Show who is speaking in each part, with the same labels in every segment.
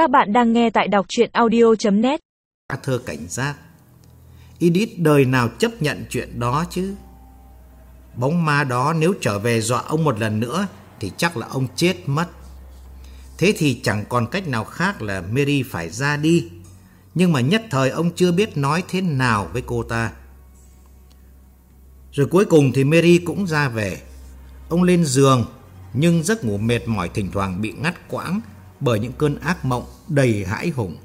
Speaker 1: Các bạn đang nghe tại đọc chuyện audio.net
Speaker 2: Arthur cảnh giác. Edith đời nào chấp nhận chuyện đó chứ? Bóng ma đó nếu trở về dọa ông một lần nữa thì chắc là ông chết mất. Thế thì chẳng còn cách nào khác là Mary phải ra đi. Nhưng mà nhất thời ông chưa biết nói thế nào với cô ta. Rồi cuối cùng thì Mary cũng ra về. Ông lên giường, nhưng giấc ngủ mệt mỏi thỉnh thoảng bị ngắt quãng bởi những cơn ác mộng đầy hãi hùng.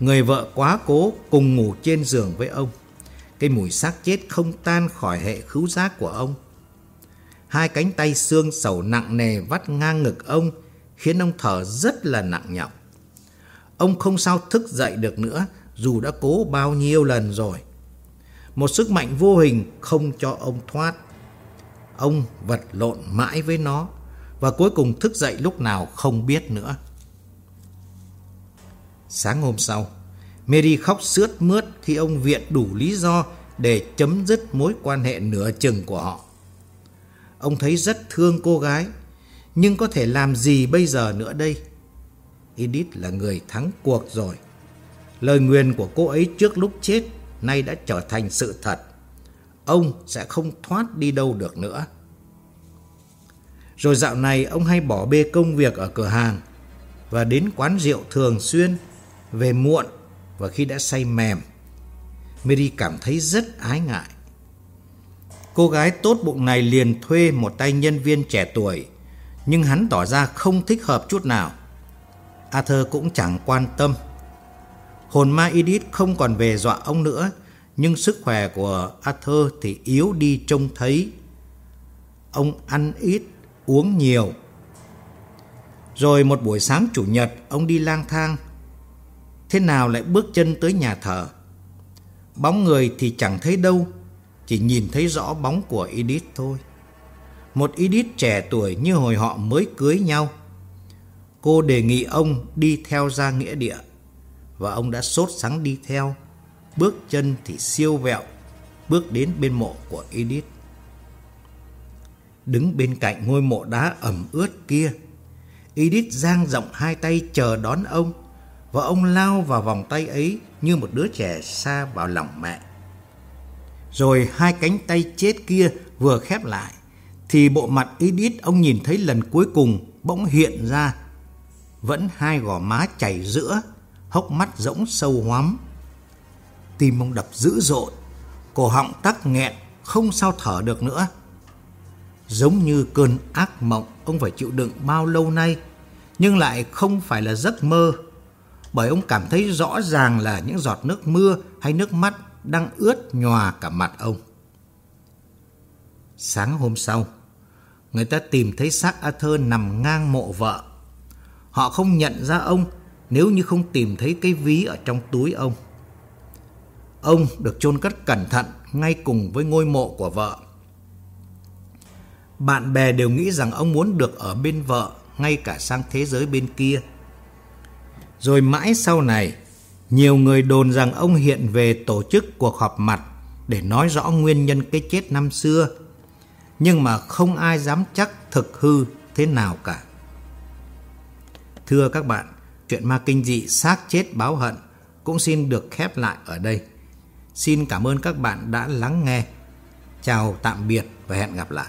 Speaker 2: Người vợ quá cố cùng ngủ trên giường với ông. Cái mùi xác chết không tan khỏi hệ khứu giác của ông. Hai cánh tay xương sầu nặng nề vắt ngang ngực ông khiến ông thở rất là nặng nhọc. Ông không sao thức dậy được nữa, dù đã cố bao nhiêu lần rồi. Một sức mạnh vô hình không cho ông thoát. Ông vật lộn mãi với nó và cuối cùng thức dậy lúc nào không biết nữa. Sáng hôm sau, Mary khóc sướt mướt khi ông viện đủ lý do để chấm dứt mối quan hệ nửa chừng của họ. Ông thấy rất thương cô gái, nhưng có thể làm gì bây giờ nữa đây? Edith là người thắng cuộc rồi. Lời nguyền của cô ấy trước lúc chết nay đã trở thành sự thật. Ông sẽ không thoát đi đâu được nữa. Rồi dạo này ông hay bỏ bê công việc ở cửa hàng và đến quán rượu thường xuyên, về muộn và khi đã say mềm. Mary cảm thấy rất ái ngại. Cô gái tốt bụng này liền thuê một tay nhân viên trẻ tuổi, nhưng hắn tỏ ra không thích hợp chút nào. Arthur cũng chẳng quan tâm. Hồn ma Edith không còn về dọa ông nữa, nhưng sức khỏe của Arthur thì yếu đi trông thấy. Ông ăn ít, uống nhiều. Rồi một buổi sáng chủ nhật, ông đi lang thang. Thế nào lại bước chân tới nhà thờ? Bóng người thì chẳng thấy đâu, chỉ nhìn thấy rõ bóng của Edith thôi. Một Edith trẻ tuổi như hồi họ mới cưới nhau. Cô đề nghị ông đi theo ra nghĩa địa và ông đã sốt sắng đi theo. Bước chân thì siêu vẹo, bước đến bên mộ của Edith. Đứng bên cạnh ngôi mộ đá ẩm ướt kia, Edith giang rộng hai tay chờ đón ông và ông lao vào vòng tay ấy như một đứa trẻ xa vào lòng mẹ. Rồi hai cánh tay chết kia vừa khép lại thì bộ mặt Edith ông nhìn thấy lần cuối cùng bỗng hiện ra vẫn hai gò má chảy giữa, hốc mắt rỗng sâu hoắm. Tim ông đập dữ dội, cổ họng tắc nghẹn, không sao thở được nữa. Giống như cơn ác mộng ông phải chịu đựng bao lâu nay, nhưng lại không phải là giấc mơ, bởi ông cảm thấy rõ ràng là những giọt nước mưa hay nước mắt đang ướt nhòa cả mặt ông. Sáng hôm sau, người ta tìm thấy xác Arthur nằm ngang mộ vợ. Họ không nhận ra ông nếu như không tìm thấy cái ví ở trong túi ông. Ông được chôn cất cẩn thận ngay cùng với ngôi mộ của vợ. Bạn bè đều nghĩ rằng ông muốn được ở bên vợ ngay cả sang thế giới bên kia. Rồi mãi sau này, nhiều người đồn rằng ông hiện về tổ chức cuộc họp mặt để nói rõ nguyên nhân cái chết năm xưa. Nhưng mà không ai dám chắc thực hư thế nào cả. Thưa các bạn, chuyện ma kinh dị xác chết báo hận cũng xin được khép lại ở đây. Xin cảm ơn các bạn đã lắng nghe. Chào tạm biệt và hẹn gặp lại.